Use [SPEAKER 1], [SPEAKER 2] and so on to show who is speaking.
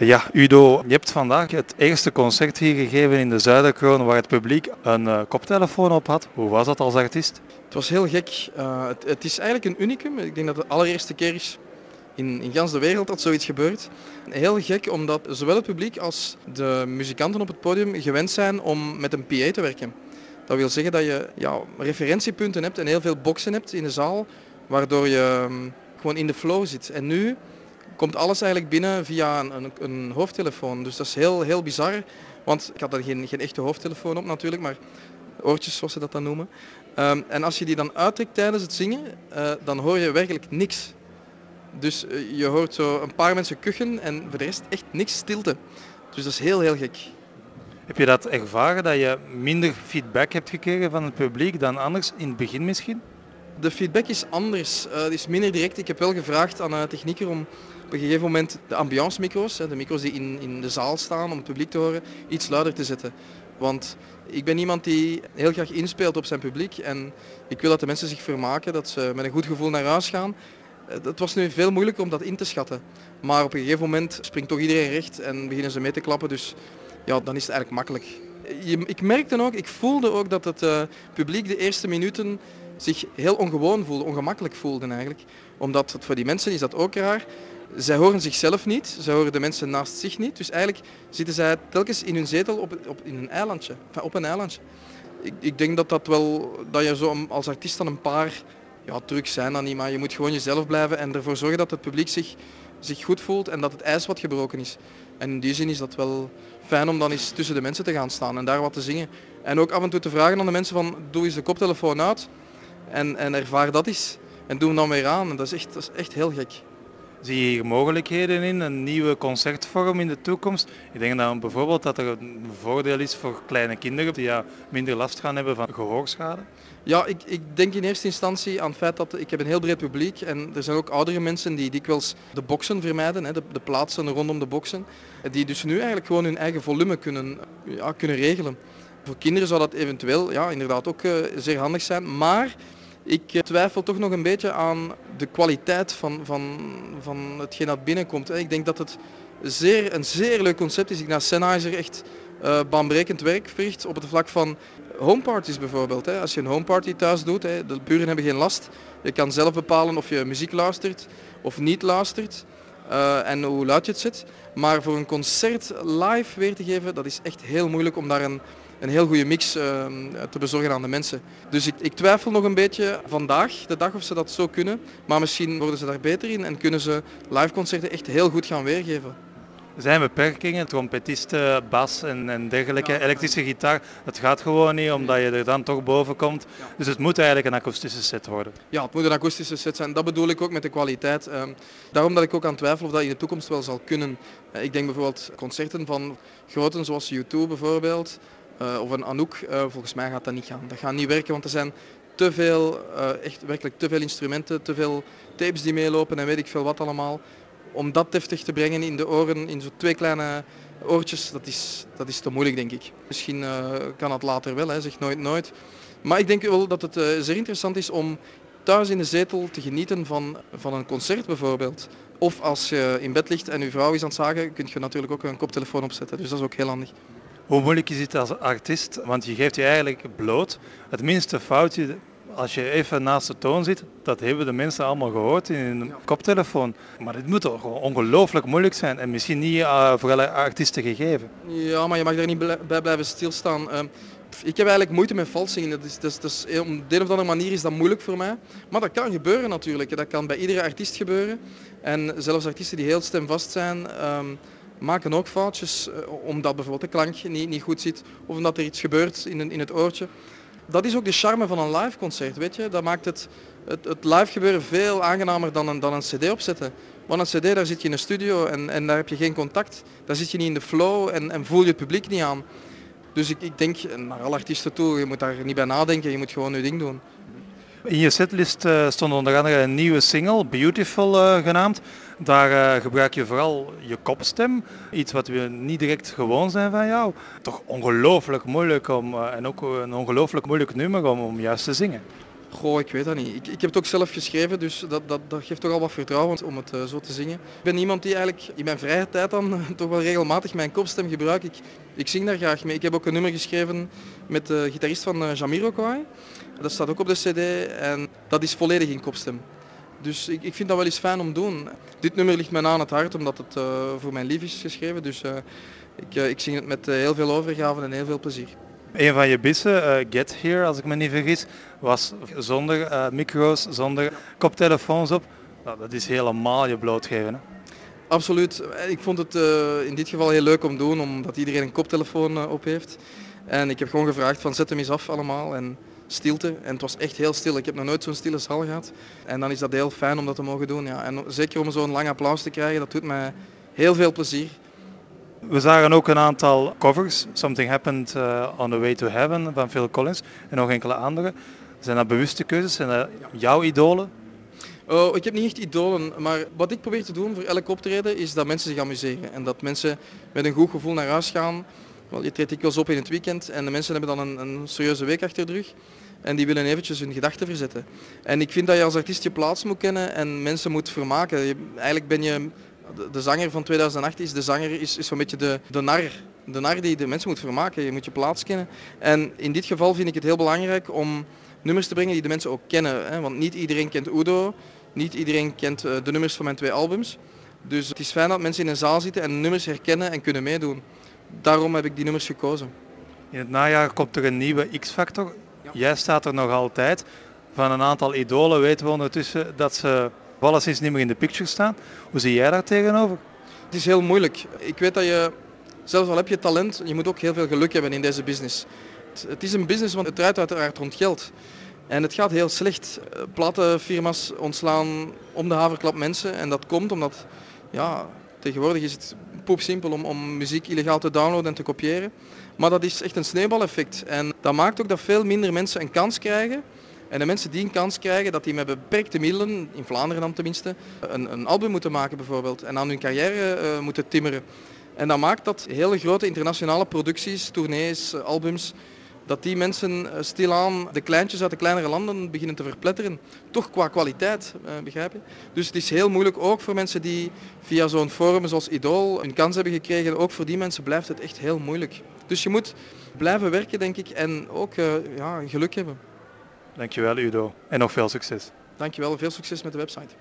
[SPEAKER 1] Ja, Udo, je hebt vandaag het eerste concert hier gegeven in de Zuiderkroon waar het publiek een uh, koptelefoon op had. Hoe was dat als artiest?
[SPEAKER 2] Het was heel gek. Uh, het, het, is eigenlijk een unicum. Ik denk dat het de allereerste keer is in, in gans de wereld dat zoiets gebeurt. Heel gek omdat zowel het publiek als de muzikanten op het podium gewend zijn om met een PA te werken. Dat wil zeggen dat je ja, referentiepunten hebt en heel veel boxen hebt in de zaal, waardoor je um, gewoon in de flow zit. En nu komt alles eigenlijk binnen via een, een, hoofdtelefoon. Dus dat is heel, heel bizar. Want ik had er geen, geen echte hoofdtelefoon op natuurlijk, maar oortjes zoals ze dat dan noemen. Um, en als je die dan uittrekt tijdens het zingen, uh, dan hoor je werkelijk niks. Dus uh, je hoort zo een paar mensen kuchen en voor de rest echt niks stilte. Dus dat is heel, heel gek.
[SPEAKER 1] Heb je dat ervaren, dat je minder feedback hebt gekregen van het publiek dan anders in het begin misschien?
[SPEAKER 2] De feedback is anders, het is minder direct. Ik heb wel gevraagd aan een technieker om op een gegeven moment de ambiance micro's, de micro's die in, in de zaal staan om het publiek te horen, iets luider te zetten. Want ik ben iemand die heel graag inspeelt op zijn publiek en ik wil dat de mensen zich vermaken, dat ze met een goed gevoel naar huis gaan. Het was nu veel moeilijker om dat in te schatten. Maar op een gegeven moment springt toch iedereen recht en beginnen ze mee te klappen. Dus ja, dan is het eigenlijk makkelijk. Ik merkte ook, ik voelde ook dat het uh, publiek de eerste minuten zich heel ongewoon voelde, ongemakkelijk voelde eigenlijk. Omdat voor die mensen is dat ook raar. Zij horen zichzelf niet, zij horen de mensen naast zich niet. Dus eigenlijk zitten zij telkens in hun zetel op, op, in een eilandje, op een eilandje. Ik, ik denk dat, dat, wel, dat je zo als artiest dan een paar ja, trucs zijn dan niet, maar je moet gewoon jezelf blijven en ervoor zorgen dat het publiek zich, zich goed voelt en dat het ijs wat gebroken is. En in die zin is dat wel fijn om dan eens tussen de mensen te gaan staan en daar wat te zingen. En ook af en toe te vragen aan de mensen van doe eens de koptelefoon uit en, en ervaar dat eens. En doe hem dan weer aan. En dat is echt, dat is echt heel gek.
[SPEAKER 1] Zie je hier mogelijkheden in, een nieuwe concertvorm in de toekomst? Ik denk dan bijvoorbeeld dat er een voordeel is voor kleine kinderen die ja, minder last gaan hebben van gehoorschade.
[SPEAKER 2] Ja, ik, ik denk in eerste instantie aan het feit dat ik heb een heel breed publiek en er zijn ook oudere mensen die dikwijls de boksen vermijden, hè, de, de plaatsen rondom de boksen, die dus nu eigenlijk gewoon hun eigen volume kunnen, ja, kunnen regelen. Voor kinderen zou dat eventueel ja, inderdaad ook uh, zeer handig zijn, maar ik eh, twijfel toch nog een beetje aan de kwaliteit van, van, van hetgeen dat binnenkomt. Ik denk dat het zeer, een zeer leuk concept is. Ik naar Sennheiser echt uh, baanbrekend werk verricht op het vlak van homeparties bijvoorbeeld. Als je een homeparty thuis doet, de buren hebben geen last. Je kan zelf bepalen of je muziek luistert of niet luistert. Uh, en hoe luid je het zet. Maar voor een concert live weer te geven, dat is echt heel moeilijk om daar een, een heel goede mix uh, te bezorgen aan de mensen. Dus ik, ik, twijfel nog een beetje vandaag, de dag, of ze dat zo kunnen. Maar misschien worden ze daar beter in en kunnen ze liveconcerten echt heel goed gaan weergeven.
[SPEAKER 1] Er zijn beperkingen, trompetisten, bas en, en dergelijke, elektrische gitaar. Het gaat gewoon niet omdat je er dan toch boven komt. Dus het moet eigenlijk een akoestische set worden.
[SPEAKER 2] Ja, het moet een akoestische set zijn. Dat bedoel ik ook met de kwaliteit. Ehm, daarom dat ik ook aan twijfel of dat in de toekomst wel zal kunnen. Eh, ik denk bijvoorbeeld concerten van groten zoals U2 bijvoorbeeld, uh, of een Anouk, uh, volgens mij gaat dat niet gaan. Dat gaat niet werken, want er zijn te veel, echt werkelijk te veel instrumenten, te veel tapes die meelopen en weet ik veel wat allemaal om dat deftig te brengen in de oren, in zo twee kleine oortjes, dat is, dat is te moeilijk denk ik. Misschien kan het later wel, hè, zeg nooit nooit. Maar ik denk wel dat het zeer interessant is om thuis in de zetel te genieten van, van een concert bijvoorbeeld. Of als je in bed ligt en je vrouw is aan het zagen, kun je natuurlijk ook een koptelefoon opzetten. Dus dat is ook heel handig.
[SPEAKER 1] Hoe moeilijk is het als artiest? Want je geeft je eigenlijk bloot. Het minste foutje als je even naast de toon zit, dat hebben de mensen allemaal gehoord in een koptelefoon. Maar het moet toch ongelooflijk moeilijk zijn en misschien niet uh, voor alle artiesten gegeven.
[SPEAKER 2] Ja, maar je mag daar niet bij blijven stilstaan. Uh, ik heb eigenlijk moeite met vals zingen. Dat is, dat is, dat is, op de een of andere manier is dat moeilijk voor mij. Maar dat kan gebeuren natuurlijk. Dat kan bij iedere artiest gebeuren. En zelfs artiesten die heel stemvast zijn, um, maken ook foutjes. Uh, omdat bijvoorbeeld de klank niet, niet goed zit. Of omdat er iets gebeurt in, in het oortje dat is ook de charme van een live concert, weet je. Dat maakt het, het, het live gebeuren veel aangenamer dan een, dan een cd opzetten. Want een cd, daar zit je in een studio en, en daar heb je geen contact. Daar zit je niet in de flow en, en voel je het publiek niet aan. Dus ik, ik denk naar alle artiesten toe, je moet daar niet bij nadenken, je moet gewoon je ding doen.
[SPEAKER 1] In je setlist uh, stond onder andere een nieuwe single, Beautiful uh, genaamd. Daar uh, gebruik je vooral je kopstem, iets wat we niet direct gewoon zijn van jou. Toch ongelooflijk moeilijk om, en ook een ongelooflijk moeilijk nummer om, om juist te zingen.
[SPEAKER 2] Goh, ik weet dat niet. Ik, ik heb het ook zelf geschreven, dus dat, dat, dat geeft toch al wat vertrouwen om het uh, zo te zingen. Ik ben iemand die eigenlijk in mijn vrije tijd dan toch wel regelmatig mijn kopstem gebruik. Ik, ik zing daar graag mee. Ik heb ook een nummer geschreven met de gitarist van uh, Jamiroquai. Dat staat ook op de cd en dat is volledig in kopstem. Dus ik, ik vind dat wel eens fijn om te doen. Dit nummer ligt mij aan het hart omdat het uh, voor mijn lief is geschreven. Dus ik, ik zing het met heel veel overgave en heel veel plezier.
[SPEAKER 1] Een van je bissen, uh, Get Here, als ik me niet vergis, was zonder uh, micro's, zonder koptelefoons op. Nou, dat is helemaal je blootgeven. Hè?
[SPEAKER 2] Absoluut. Ik vond het uh, in dit geval heel leuk om te doen, omdat iedereen een koptelefoon op heeft. En ik heb gewoon gevraagd van zet hem eens af allemaal en stilte. En het was echt heel stil. Ik heb nog nooit zo'n stille zaal gehad. En dan is dat heel fijn om dat te mogen doen. Ja. En zeker om zo'n lang applaus te krijgen, dat doet mij heel veel plezier.
[SPEAKER 1] We zagen ook een aantal covers. Something Happened uh, on the Way to Heaven van Phil Collins en nog enkele andere. Zijn dat bewuste keuzes? Zijn dat jouw idolen?
[SPEAKER 2] Oh, ik heb niet echt idolen, maar wat ik probeer te doen voor elk optreden is dat mensen zich amuseren. En dat mensen met een goed gevoel naar huis gaan. Wel, je treedt dikwijls op in het weekend en de mensen hebben dan een, een serieuze week achter de rug. En die willen eventjes hun gedachten verzetten. En ik vind dat je als artiest je plaats moet kennen en mensen moet vermaken. Je, eigenlijk ben je de, de, zanger van 2008 is, de zanger is, is zo'n beetje de, de nar. De nar die de mensen moet vermaken. Je moet je plaats kennen. En in dit geval vind ik het heel belangrijk om nummers te brengen die de mensen ook kennen. Hè? Want niet iedereen kent Udo. Niet iedereen kent eh, de nummers van mijn twee albums. Dus het is fijn dat mensen in een zaal zitten en nummers herkennen en kunnen meedoen. Daarom heb ik die nummers gekozen.
[SPEAKER 1] In het najaar komt er een nieuwe X-Factor. Ja. Jij staat er nog altijd. Van een aantal idolen weten we ondertussen dat ze alleszins niet meer in de picture staan. Hoe zie jij daar tegenover?
[SPEAKER 2] Het is heel moeilijk. Ik weet dat je, zelfs al heb je talent, je moet ook heel veel geluk hebben in deze business. Het, is een business, want het draait uiteraard rond geld. En het gaat heel slecht. Platenfirma's ontslaan om de haverklap mensen. En dat komt omdat, ja, tegenwoordig is het poepsimpel om, om muziek illegaal te downloaden en te kopiëren. Maar dat is echt een sneeuwbaleffect. En dat maakt ook dat veel minder mensen een kans krijgen en de mensen die een kans krijgen, dat die met beperkte middelen, in Vlaanderen dan tenminste, een, een album moeten maken bijvoorbeeld. En aan hun carrière uh, moeten timmeren. En dat maakt dat hele grote internationale producties, tournees, albums, dat die mensen eh, stilaan de kleintjes uit de kleinere landen beginnen te verpletteren. Toch qua kwaliteit, begrijp je? Dus het is heel moeilijk ook voor mensen die via zo'n forum zoals Idol een kans hebben gekregen. Ook voor die mensen blijft het echt heel moeilijk. Dus je moet blijven werken, denk ik, en ook ja, geluk hebben.
[SPEAKER 1] Dankjewel Udo en nog veel succes.
[SPEAKER 2] Dankjewel, veel succes met de website.